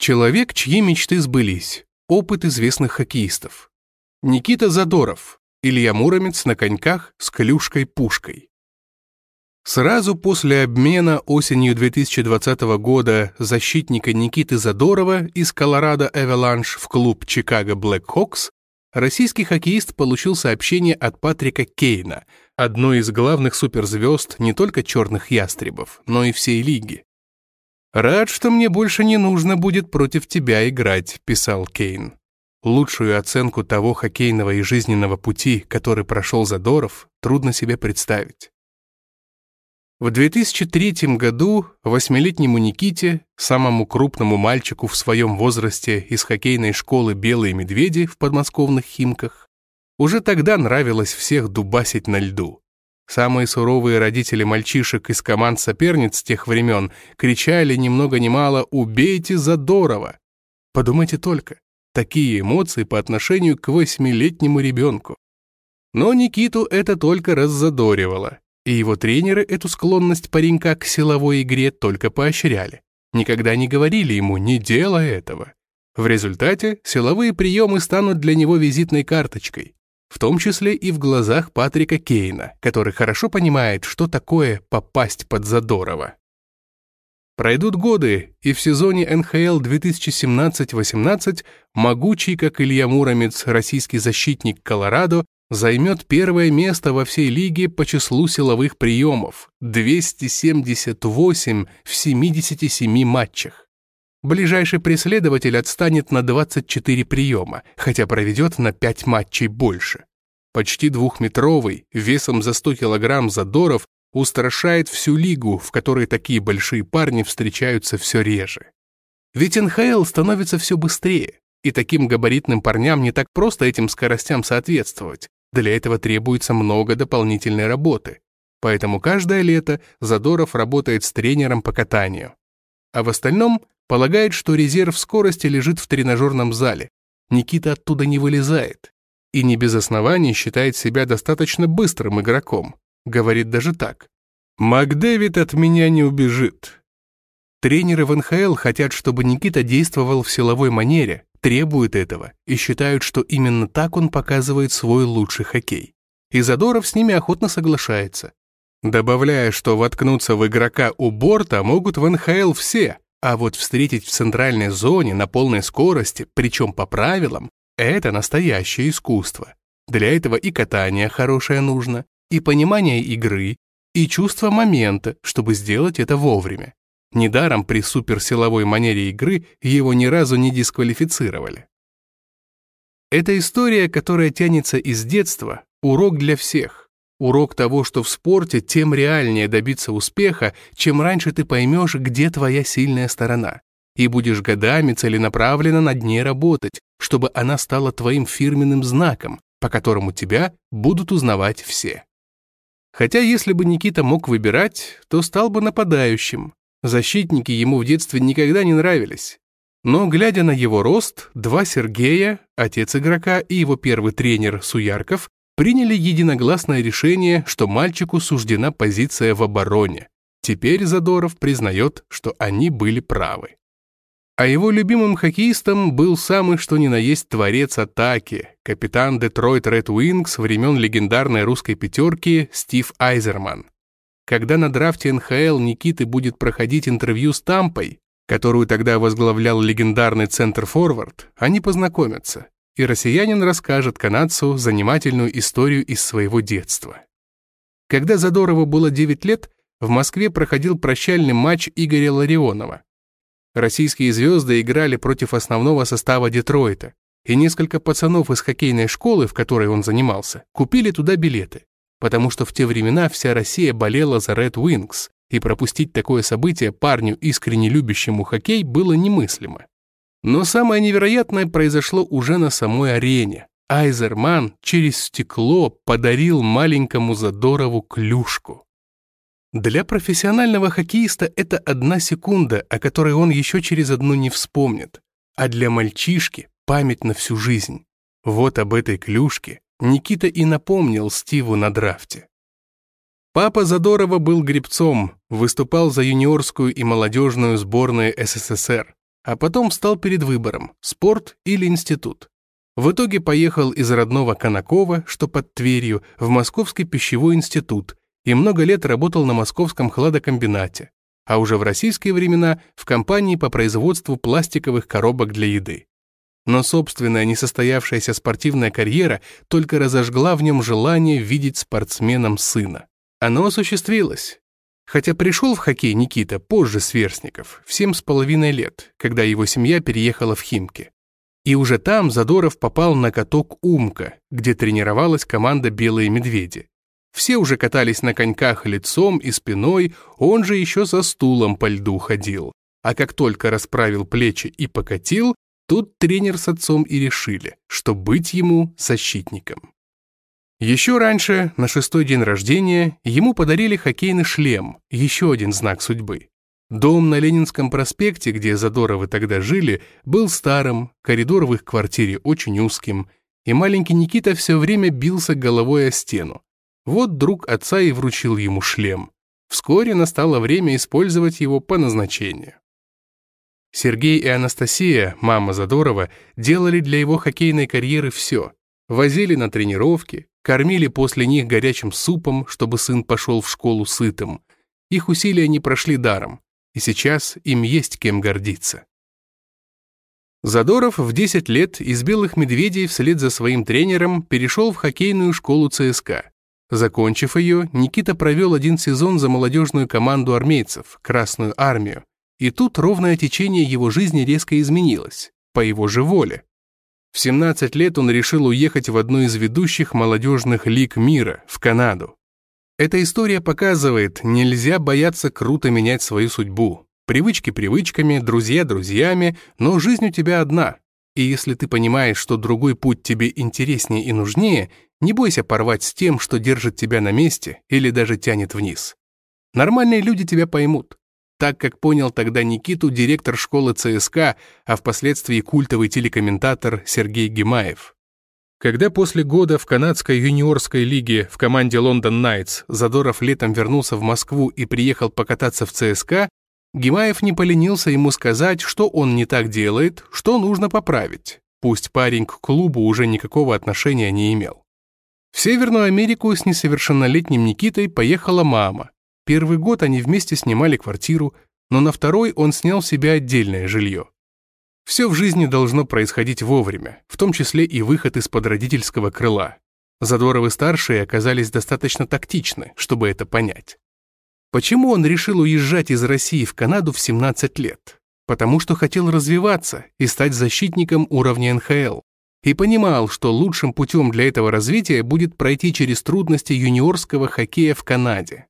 Человек, чьи мечты сбылись. Опыт известных хоккеистов. Никита Задоров. Илья Муромец на коньках с клюшкой-пушкой. Сразу после обмена осенью 2020 года защитника Никиты Задорова из Колорадо Эвеланш в клуб Чикаго Блэкхокс российский хоккеист получил сообщение от Патрика Кейна, одной из главных суперзвезд не только черных ястребов, но и всей лиги. «Рад, что мне больше не нужно будет против тебя играть», — писал Кейн. Лучшую оценку того хоккейного и жизненного пути, который прошел Задоров, трудно себе представить. В 2003 году восьмилетнему Никите, самому крупному мальчику в своем возрасте из хоккейной школы «Белые медведи» в подмосковных Химках, уже тогда нравилось всех дубасить на льду. Самые суровые родители мальчишек из команд соперниц тех времен кричали ни много ни мало «Убейте Задорова!». Подумайте только, такие эмоции по отношению к восьмилетнему ребенку. Но Никиту это только раззадоривало, и его тренеры эту склонность паренька к силовой игре только поощряли. Никогда не говорили ему «не делай этого». В результате силовые приемы станут для него визитной карточкой в том числе и в глазах Патрика Кейна, который хорошо понимает, что такое попасть под Задорова. Пройдут годы, и в сезоне НХЛ 2017-18 могучий, как Илья Муромец, российский защитник Колорадо займет первое место во всей лиге по числу силовых приемов – 278 в 77 матчах. Ближайший преследователь отстанет на 24 приема, хотя проведет на 5 матчей больше. Почти двухметровый, весом за 100 килограмм Задоров устрашает всю лигу, в которой такие большие парни встречаются все реже. Ведь НХЛ становится все быстрее, и таким габаритным парням не так просто этим скоростям соответствовать. Для этого требуется много дополнительной работы. Поэтому каждое лето Задоров работает с тренером по катанию. А в остальном Полагает, что резерв скорости лежит в тренажерном зале. Никита оттуда не вылезает. И не без оснований считает себя достаточно быстрым игроком. Говорит даже так. «Макдэвид от меня не убежит». Тренеры в НХЛ хотят, чтобы Никита действовал в силовой манере, требуют этого и считают, что именно так он показывает свой лучший хоккей. И Задоров с ними охотно соглашается. Добавляя, что воткнуться в игрока у борта могут в НХЛ все, а вот встретить в центральной зоне на полной скорости, причем по правилам, это настоящее искусство. Для этого и катание хорошее нужно, и понимание игры, и чувство момента, чтобы сделать это вовремя. Недаром при суперсиловой манере игры его ни разу не дисквалифицировали. Эта история, которая тянется из детства, урок для всех. Урок того, что в спорте тем реальнее добиться успеха, чем раньше ты поймешь, где твоя сильная сторона, и будешь годами целенаправленно над ней работать, чтобы она стала твоим фирменным знаком, по которому тебя будут узнавать все. Хотя если бы Никита мог выбирать, то стал бы нападающим. Защитники ему в детстве никогда не нравились. Но, глядя на его рост, два Сергея, отец игрока и его первый тренер Суярков, приняли единогласное решение, что мальчику суждена позиция в обороне. Теперь Задоров признает, что они были правы. А его любимым хоккеистом был самый что ни на есть творец атаки, капитан Детройт Ред Уинкс времен легендарной русской пятерки Стив Айзерман. Когда на драфте НХЛ Никиты будет проходить интервью с Тампой, которую тогда возглавлял легендарный центр-форвард, они познакомятся и россиянин расскажет канадцу занимательную историю из своего детства. Когда Задорову было 9 лет, в Москве проходил прощальный матч Игоря Ларионова. Российские звезды играли против основного состава Детройта, и несколько пацанов из хоккейной школы, в которой он занимался, купили туда билеты, потому что в те времена вся Россия болела за Red Wings, и пропустить такое событие парню, искренне любящему хоккей, было немыслимо. Но самое невероятное произошло уже на самой арене. Айзерман через стекло подарил маленькому Задорову клюшку. Для профессионального хоккеиста это одна секунда, о которой он еще через одну не вспомнит. А для мальчишки память на всю жизнь. Вот об этой клюшке Никита и напомнил Стиву на драфте. Папа Задорова был гребцом, выступал за юниорскую и молодежную сборные СССР. А потом встал перед выбором – спорт или институт. В итоге поехал из родного Конакова, что под Тверью, в Московский пищевой институт и много лет работал на московском хладокомбинате, а уже в российские времена в компании по производству пластиковых коробок для еды. Но собственная несостоявшаяся спортивная карьера только разожгла в нем желание видеть спортсменом сына. Оно осуществилось. Хотя пришел в хоккей Никита позже сверстников, в семь с половиной лет, когда его семья переехала в Химки. И уже там Задоров попал на каток «Умка», где тренировалась команда «Белые медведи». Все уже катались на коньках лицом и спиной, он же еще за стулом по льду ходил. А как только расправил плечи и покатил, тут тренер с отцом и решили, что быть ему защитником. Еще раньше, на шестой день рождения, ему подарили хоккейный шлем, еще один знак судьбы. Дом на Ленинском проспекте, где Задоровы тогда жили, был старым, коридор в их квартире очень узким, и маленький Никита все время бился головой о стену. Вот друг отца и вручил ему шлем. Вскоре настало время использовать его по назначению. Сергей и Анастасия, мама Задорова, делали для его хоккейной карьеры все. Возили на тренировки, кормили после них горячим супом, чтобы сын пошел в школу сытым. Их усилия не прошли даром и сейчас им есть кем гордиться. Задоров в 10 лет из «Белых медведей» вслед за своим тренером перешел в хоккейную школу ЦСКА. Закончив ее, Никита провел один сезон за молодежную команду армейцев, Красную армию, и тут ровное течение его жизни резко изменилось, по его же воле. В 17 лет он решил уехать в одну из ведущих молодежных лиг мира, в Канаду. Эта история показывает, нельзя бояться круто менять свою судьбу. Привычки привычками, друзья друзьями, но жизнь у тебя одна. И если ты понимаешь, что другой путь тебе интереснее и нужнее, не бойся порвать с тем, что держит тебя на месте или даже тянет вниз. Нормальные люди тебя поймут. Так как понял тогда Никиту директор школы ЦСКА, а впоследствии культовый телекомментатор Сергей Гимаев. Когда после года в канадской юниорской лиге в команде Лондон Найтс Задоров летом вернулся в Москву и приехал покататься в ЦСКА, Гимаев не поленился ему сказать, что он не так делает, что нужно поправить. Пусть парень к клубу уже никакого отношения не имел. В Северную Америку с несовершеннолетним Никитой поехала мама. Первый год они вместе снимали квартиру, но на второй он снял себе отдельное жилье. Все в жизни должно происходить вовремя, в том числе и выход из-под родительского крыла. Задоровы-старшие оказались достаточно тактичны, чтобы это понять. Почему он решил уезжать из России в Канаду в 17 лет? Потому что хотел развиваться и стать защитником уровня НХЛ. И понимал, что лучшим путем для этого развития будет пройти через трудности юниорского хоккея в Канаде.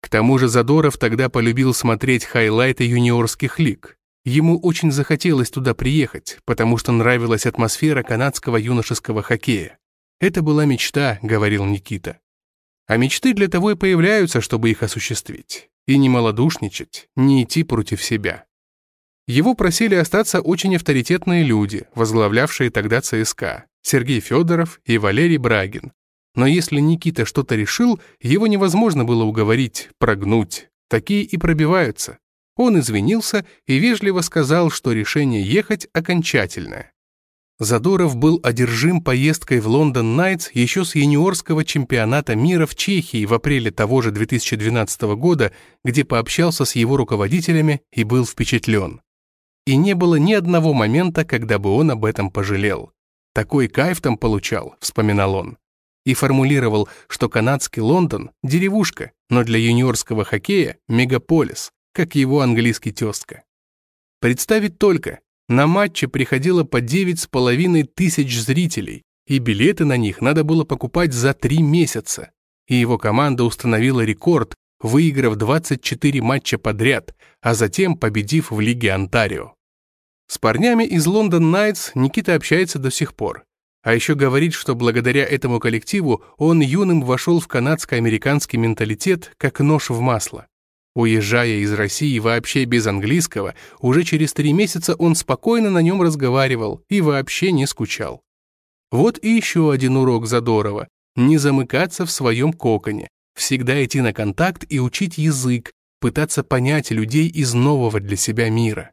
К тому же Задоров тогда полюбил смотреть хайлайты юниорских лиг. Ему очень захотелось туда приехать, потому что нравилась атмосфера канадского юношеского хоккея. «Это была мечта», — говорил Никита. А мечты для того и появляются, чтобы их осуществить. И не малодушничать, не идти против себя. Его просили остаться очень авторитетные люди, возглавлявшие тогда ЦСКА, Сергей Федоров и Валерий Брагин. Но если Никита что-то решил, его невозможно было уговорить, прогнуть. Такие и пробиваются. Он извинился и вежливо сказал, что решение ехать окончательное. Задоров был одержим поездкой в Лондон Найтс еще с юниорского чемпионата мира в Чехии в апреле того же 2012 года, где пообщался с его руководителями и был впечатлен. И не было ни одного момента, когда бы он об этом пожалел. Такой кайф там получал, вспоминал он. И формулировал, что канадский Лондон – деревушка, но для юниорского хоккея – мегаполис, как его английский тезка. Представить только, на матче приходило по девять с половиной тысяч зрителей, и билеты на них надо было покупать за три месяца. И его команда установила рекорд, выиграв 24 матча подряд, а затем победив в Лиге Онтарио. С парнями из Лондон Найтс Никита общается до сих пор. А еще говорит, что благодаря этому коллективу он юным вошел в канадско-американский менталитет как нож в масло. Уезжая из России вообще без английского, уже через три месяца он спокойно на нем разговаривал и вообще не скучал. Вот и еще один урок Задорова. Не замыкаться в своем коконе, всегда идти на контакт и учить язык, пытаться понять людей из нового для себя мира.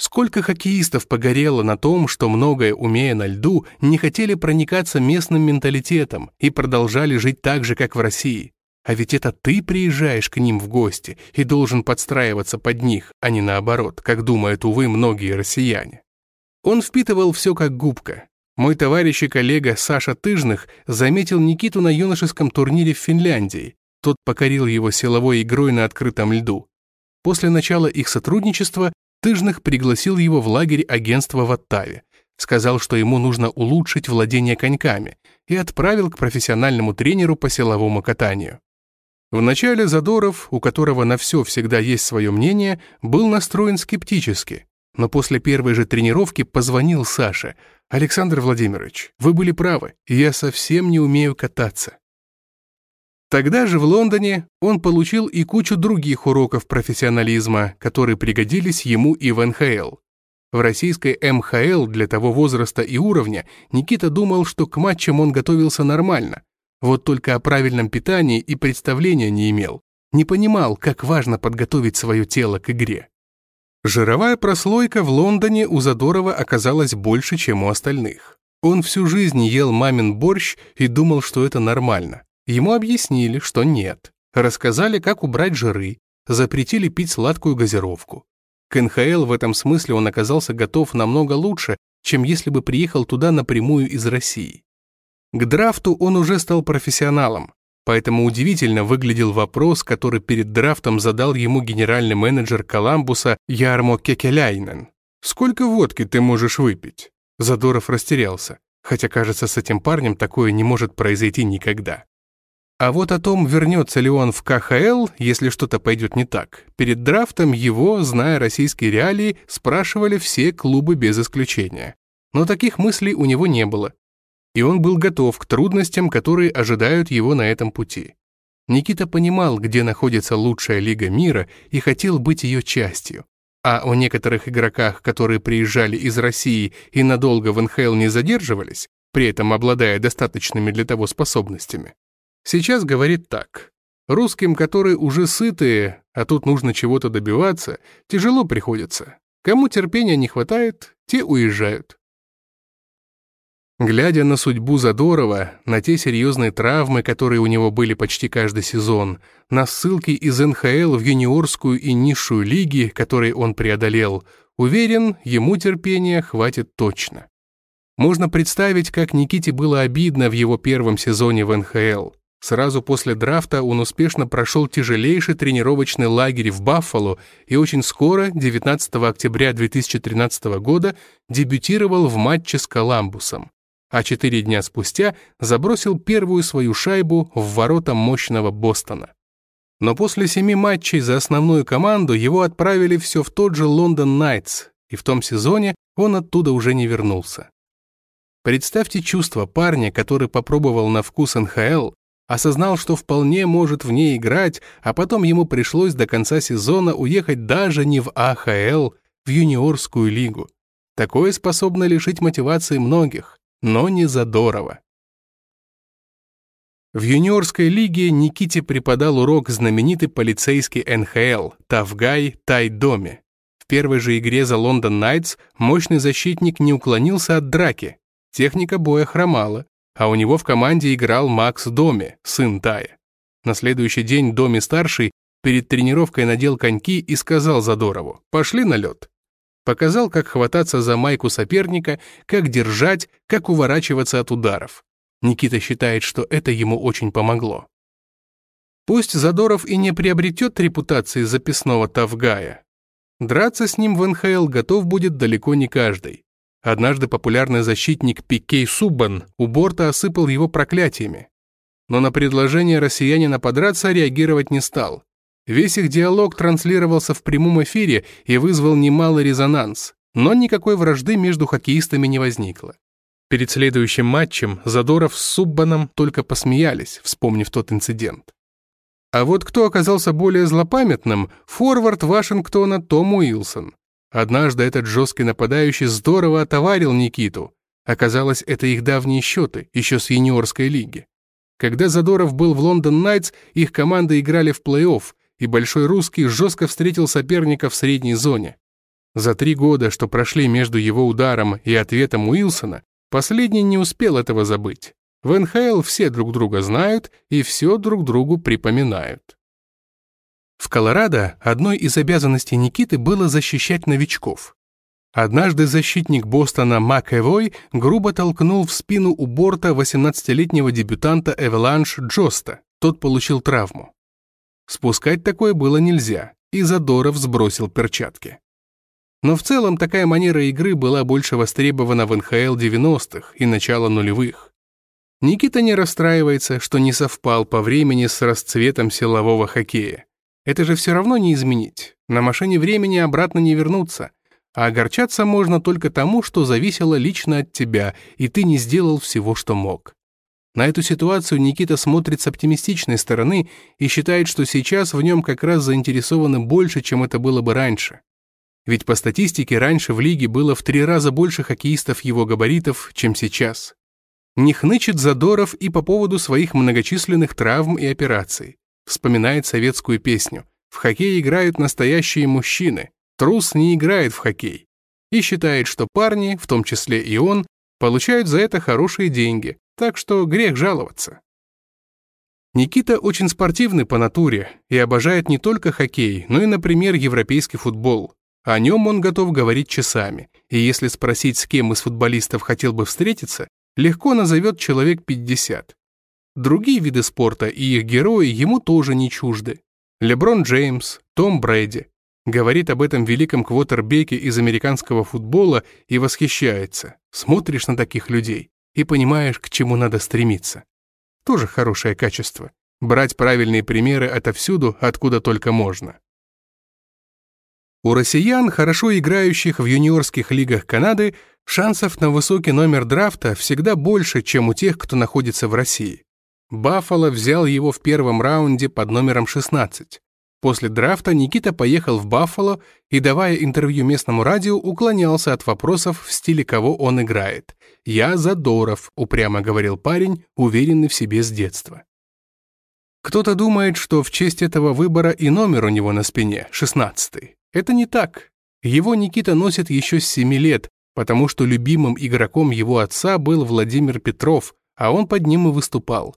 Сколько хоккеистов погорело на том, что многое умея на льду, не хотели проникаться местным менталитетом и продолжали жить так же, как в России. А ведь это ты приезжаешь к ним в гости и должен подстраиваться под них, а не наоборот, как думают, увы, многие россияне. Он впитывал все как губка. Мой товарищ и коллега Саша Тыжных заметил Никиту на юношеском турнире в Финляндии. Тот покорил его силовой игрой на открытом льду. После начала их сотрудничества Тыжных пригласил его в лагерь агентства в Оттаве, сказал, что ему нужно улучшить владение коньками, и отправил к профессиональному тренеру по силовому катанию. Вначале Задоров, у которого на все всегда есть свое мнение, был настроен скептически, но после первой же тренировки позвонил Саше. «Александр Владимирович, вы были правы, я совсем не умею кататься». Тогда же в Лондоне он получил и кучу других уроков профессионализма, которые пригодились ему и в НХЛ. В российской МХЛ для того возраста и уровня Никита думал, что к матчам он готовился нормально. Вот только о правильном питании и представления не имел. Не понимал, как важно подготовить свое тело к игре. Жировая прослойка в Лондоне у Задорова оказалась больше, чем у остальных. Он всю жизнь ел мамин борщ и думал, что это нормально. Ему объяснили, что нет. Рассказали, как убрать жиры, запретили пить сладкую газировку. К НХЛ в этом смысле он оказался готов намного лучше, чем если бы приехал туда напрямую из России. К драфту он уже стал профессионалом, поэтому удивительно выглядел вопрос, который перед драфтом задал ему генеральный менеджер Коламбуса Ярмо Кекеляйнен. «Сколько водки ты можешь выпить?» Задоров растерялся, хотя, кажется, с этим парнем такое не может произойти никогда. А вот о том, вернется ли он в КХЛ, если что-то пойдет не так, перед драфтом его, зная российские реалии, спрашивали все клубы без исключения. Но таких мыслей у него не было. И он был готов к трудностям, которые ожидают его на этом пути. Никита понимал, где находится лучшая лига мира и хотел быть ее частью. А о некоторых игроках, которые приезжали из России и надолго в НХЛ не задерживались, при этом обладая достаточными для того способностями, Сейчас говорит так. Русским, которые уже сытые, а тут нужно чего-то добиваться, тяжело приходится. Кому терпения не хватает, те уезжают. Глядя на судьбу Задорова, на те серьезные травмы, которые у него были почти каждый сезон, на ссылки из НХЛ в юниорскую и низшую лиги, которые он преодолел, уверен, ему терпения хватит точно. Можно представить, как Никите было обидно в его первом сезоне в НХЛ. Сразу после драфта он успешно прошел тяжелейший тренировочный лагерь в Баффало и очень скоро, 19 октября 2013 года, дебютировал в матче с Коламбусом. А четыре дня спустя забросил первую свою шайбу в ворота мощного Бостона. Но после семи матчей за основную команду его отправили все в тот же Лондон Найтс, и в том сезоне он оттуда уже не вернулся. Представьте чувство парня, который попробовал на вкус НХЛ, осознал, что вполне может в ней играть, а потом ему пришлось до конца сезона уехать даже не в АХЛ, в юниорскую лигу. Такое способно лишить мотивации многих, но не задорово. В юниорской лиге Никите преподал урок знаменитый полицейский НХЛ Тавгай Тайдоми. В первой же игре за Лондон Найтс мощный защитник не уклонился от драки. Техника боя хромала, а у него в команде играл Макс Доми, сын Тая. На следующий день Доми-старший перед тренировкой надел коньки и сказал Задорову «Пошли на лед». Показал, как хвататься за майку соперника, как держать, как уворачиваться от ударов. Никита считает, что это ему очень помогло. Пусть Задоров и не приобретет репутации записного Тавгая, драться с ним в НХЛ готов будет далеко не каждый. Однажды популярный защитник Пикей Суббан у борта осыпал его проклятиями. Но на предложение россиянина подраться реагировать не стал. Весь их диалог транслировался в прямом эфире и вызвал немалый резонанс, но никакой вражды между хоккеистами не возникло. Перед следующим матчем Задоров с Суббаном только посмеялись, вспомнив тот инцидент. А вот кто оказался более злопамятным, форвард Вашингтона Том Уилсон. Однажды этот жесткий нападающий здорово отоварил Никиту. Оказалось, это их давние счеты, еще с юниорской лиги. Когда Задоров был в Лондон Найтс, их команды играли в плей-офф, и Большой Русский жестко встретил соперника в средней зоне. За три года, что прошли между его ударом и ответом Уилсона, последний не успел этого забыть. В НХЛ все друг друга знают и все друг другу припоминают. В Колорадо одной из обязанностей Никиты было защищать новичков. Однажды защитник Бостона МакЭвой грубо толкнул в спину у борта 18-летнего дебютанта Эвеланш Джоста. Тот получил травму. Спускать такое было нельзя, и Задоров сбросил перчатки. Но в целом такая манера игры была больше востребована в НХЛ 90-х и начала нулевых. Никита не расстраивается, что не совпал по времени с расцветом силового хоккея. Это же все равно не изменить. На машине времени обратно не вернуться. А огорчаться можно только тому, что зависело лично от тебя, и ты не сделал всего, что мог. На эту ситуацию Никита смотрит с оптимистичной стороны и считает, что сейчас в нем как раз заинтересованы больше, чем это было бы раньше. Ведь по статистике раньше в лиге было в три раза больше хоккеистов его габаритов, чем сейчас. Не хнычет Задоров и по поводу своих многочисленных травм и операций. Вспоминает советскую песню «В хоккей играют настоящие мужчины, трус не играет в хоккей». И считает, что парни, в том числе и он, получают за это хорошие деньги, так что грех жаловаться. Никита очень спортивный по натуре и обожает не только хоккей, но и, например, европейский футбол. О нем он готов говорить часами, и если спросить, с кем из футболистов хотел бы встретиться, легко назовет человек 50. Другие виды спорта и их герои ему тоже не чужды. Леброн Джеймс, Том Брэди. Говорит об этом великом квотербеке из американского футбола и восхищается. Смотришь на таких людей и понимаешь, к чему надо стремиться. Тоже хорошее качество. Брать правильные примеры отовсюду, откуда только можно. У россиян, хорошо играющих в юниорских лигах Канады, шансов на высокий номер драфта всегда больше, чем у тех, кто находится в России. Баффало взял его в первом раунде под номером 16. После драфта Никита поехал в Баффало и, давая интервью местному радио, уклонялся от вопросов в стиле «кого он играет». «Я Задоров», — упрямо говорил парень, уверенный в себе с детства. Кто-то думает, что в честь этого выбора и номер у него на спине, 16 Это не так. Его Никита носит еще с 7 лет, потому что любимым игроком его отца был Владимир Петров, а он под ним и выступал.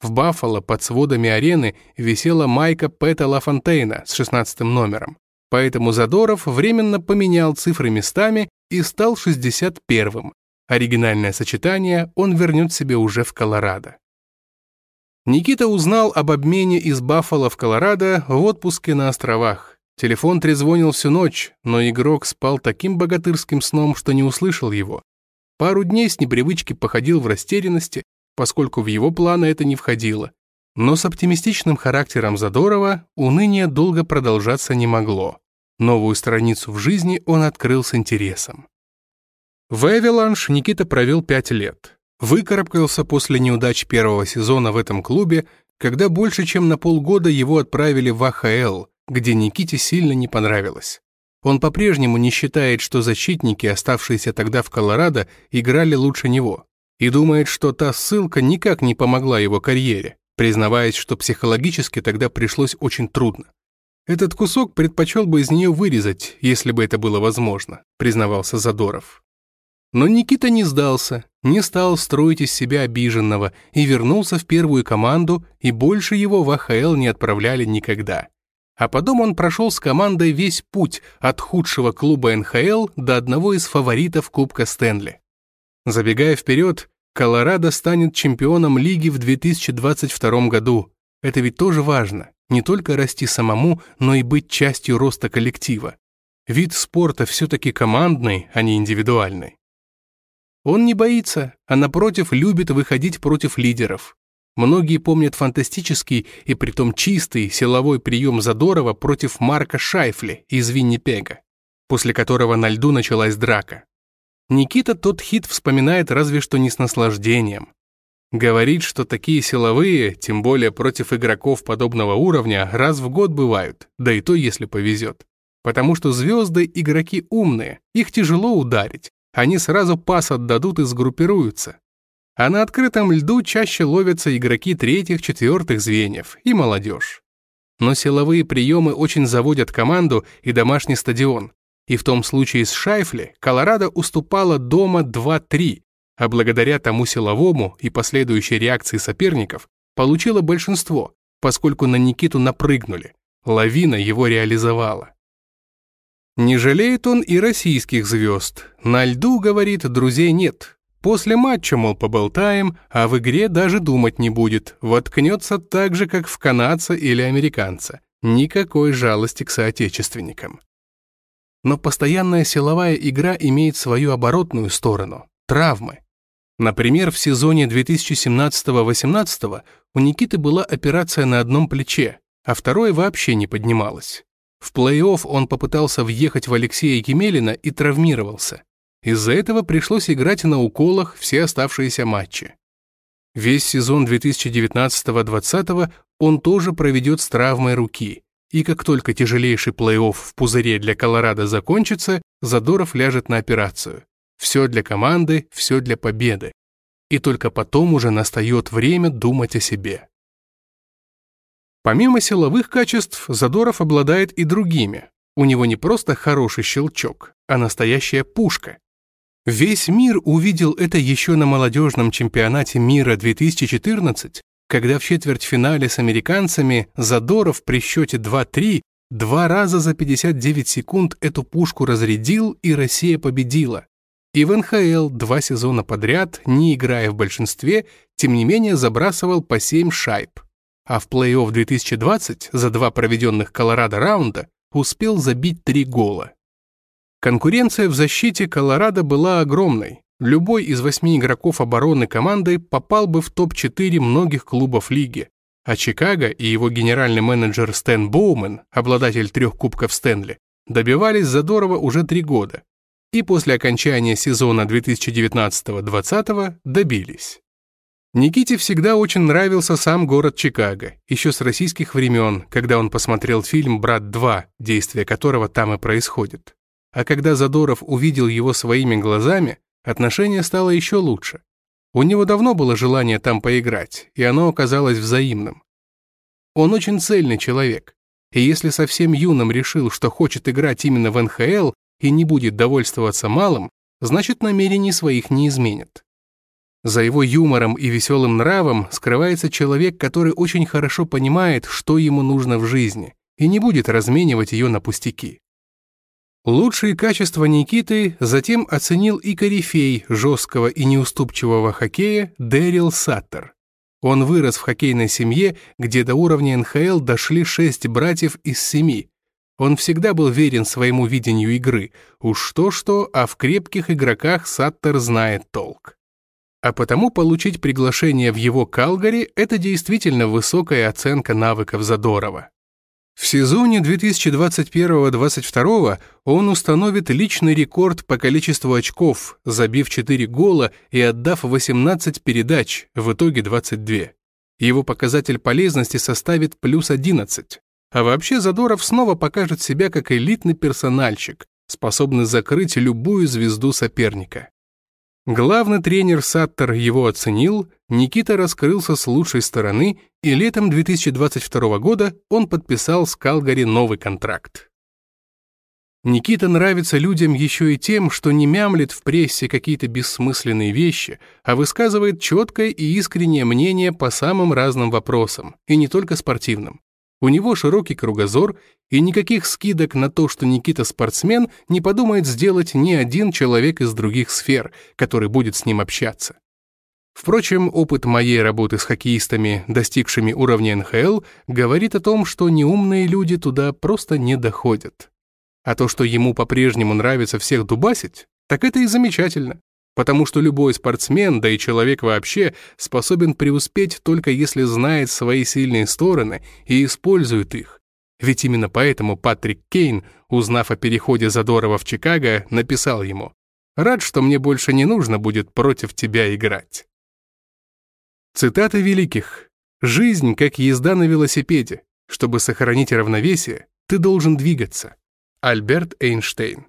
В Баффало под сводами арены висела майка Пэта Лафонтейна с 16 номером. Поэтому Задоров временно поменял цифры местами и стал 61-м. Оригинальное сочетание он вернет себе уже в Колорадо. Никита узнал об обмене из Баффало в Колорадо в отпуске на островах. Телефон трезвонил всю ночь, но игрок спал таким богатырским сном, что не услышал его. Пару дней с непривычки походил в растерянности, поскольку в его планы это не входило. Но с оптимистичным характером Задорова уныние долго продолжаться не могло. Новую страницу в жизни он открыл с интересом. В «Эвеланш» Никита провел пять лет. Выкарабкался после неудач первого сезона в этом клубе, когда больше чем на полгода его отправили в АХЛ, где Никите сильно не понравилось. Он по-прежнему не считает, что защитники, оставшиеся тогда в Колорадо, играли лучше него и думает, что та ссылка никак не помогла его карьере, признаваясь, что психологически тогда пришлось очень трудно. Этот кусок предпочел бы из нее вырезать, если бы это было возможно, признавался Задоров. Но Никита не сдался, не стал строить из себя обиженного и вернулся в первую команду, и больше его в АХЛ не отправляли никогда. А потом он прошел с командой весь путь от худшего клуба НХЛ до одного из фаворитов Кубка Стэнли. Забегая вперед, Колорадо станет чемпионом лиги в 2022 году. Это ведь тоже важно. Не только расти самому, но и быть частью роста коллектива. Вид спорта все-таки командный, а не индивидуальный. Он не боится, а напротив любит выходить против лидеров. Многие помнят фантастический и притом чистый силовой прием Задорова против Марка Шайфли из Виннипега, после которого на льду началась драка. Никита тот хит вспоминает разве что не с наслаждением. Говорит, что такие силовые, тем более против игроков подобного уровня, раз в год бывают, да и то, если повезет. Потому что звезды – игроки умные, их тяжело ударить, они сразу пас отдадут и сгруппируются. А на открытом льду чаще ловятся игроки третьих, четвертых звеньев и молодежь. Но силовые приемы очень заводят команду и домашний стадион, И в том случае с Шайфли Колорадо уступала дома 2-3, а благодаря тому силовому и последующей реакции соперников получила большинство, поскольку на Никиту напрыгнули. Лавина его реализовала. Не жалеет он и российских звезд. На льду, говорит, друзей нет. После матча, мол, поболтаем, а в игре даже думать не будет. Воткнется так же, как в канадца или американца. Никакой жалости к соотечественникам. Но постоянная силовая игра имеет свою оборотную сторону – травмы. Например, в сезоне 2017-18 у Никиты была операция на одном плече, а второе вообще не поднималось. В плей-офф он попытался въехать в Алексея Кемелина и травмировался. Из-за этого пришлось играть на уколах все оставшиеся матчи. Весь сезон 2019-20 он тоже проведет с травмой руки, и как только тяжелейший плей-офф в пузыре для Колорадо закончится, Задоров ляжет на операцию. Все для команды, все для победы. И только потом уже настает время думать о себе. Помимо силовых качеств, Задоров обладает и другими. У него не просто хороший щелчок, а настоящая пушка. Весь мир увидел это еще на молодежном чемпионате мира 2014, когда в четвертьфинале с американцами Задоров при счете 2-3 два раза за 59 секунд эту пушку разрядил, и Россия победила. И в НХЛ два сезона подряд, не играя в большинстве, тем не менее забрасывал по 7 шайб. А в плей-офф 2020 за два проведенных Колорадо раунда успел забить три гола. Конкуренция в защите Колорадо была огромной. Любой из восьми игроков обороны команды попал бы в топ-4 многих клубов лиги, а Чикаго и его генеральный менеджер Стэн Боумен, обладатель трех кубков Стэнли, добивались задорого уже три года, и после окончания сезона 2019-20 добились. Никите всегда очень нравился сам город Чикаго, еще с российских времен, когда он посмотрел фильм «Брат 2», действие которого там и происходит. А когда Задоров увидел его своими глазами, отношение стало еще лучше. У него давно было желание там поиграть, и оно оказалось взаимным. Он очень цельный человек, и если совсем юным решил, что хочет играть именно в НХЛ, и не будет довольствоваться малым, значит намерений своих не изменит. За его юмором и веселым нравом скрывается человек, который очень хорошо понимает, что ему нужно в жизни, и не будет разменивать ее на пустяки. Лучшие качества Никиты затем оценил и корифей жесткого и неуступчивого хоккея Дэрил Саттер. Он вырос в хоккейной семье, где до уровня НХЛ дошли шесть братьев из семи, он всегда был верен своему видению игры. Уж что-что, а в крепких игроках Саттер знает толк. А потому получить приглашение в его Калгари – это действительно высокая оценка навыков Задорова. В сезоне 2021-2022 он установит личный рекорд по количеству очков, забив 4 гола и отдав 18 передач, в итоге 22. Его показатель полезности составит плюс 11. А вообще Задоров снова покажет себя как элитный персональщик, способный закрыть любую звезду соперника. Главный тренер Саттер его оценил, Никита раскрылся с лучшей стороны, и летом 2022 года он подписал с Калгари новый контракт. Никита нравится людям еще и тем, что не мямлит в прессе какие-то бессмысленные вещи, а высказывает четкое и искреннее мнение по самым разным вопросам, и не только спортивным. У него широкий кругозор, и никаких скидок на то, что Никита спортсмен, не подумает сделать ни один человек из других сфер, который будет с ним общаться. Впрочем, опыт моей работы с хоккеистами, достигшими уровня НХЛ, говорит о том, что неумные люди туда просто не доходят. А то, что ему по-прежнему нравится всех дубасить, так это и замечательно потому что любой спортсмен, да и человек вообще, способен преуспеть только если знает свои сильные стороны и использует их. Ведь именно поэтому Патрик Кейн, узнав о переходе Задорова в Чикаго, написал ему «Рад, что мне больше не нужно будет против тебя играть». Цитата великих. «Жизнь, как езда на велосипеде. Чтобы сохранить равновесие, ты должен двигаться». Альберт Эйнштейн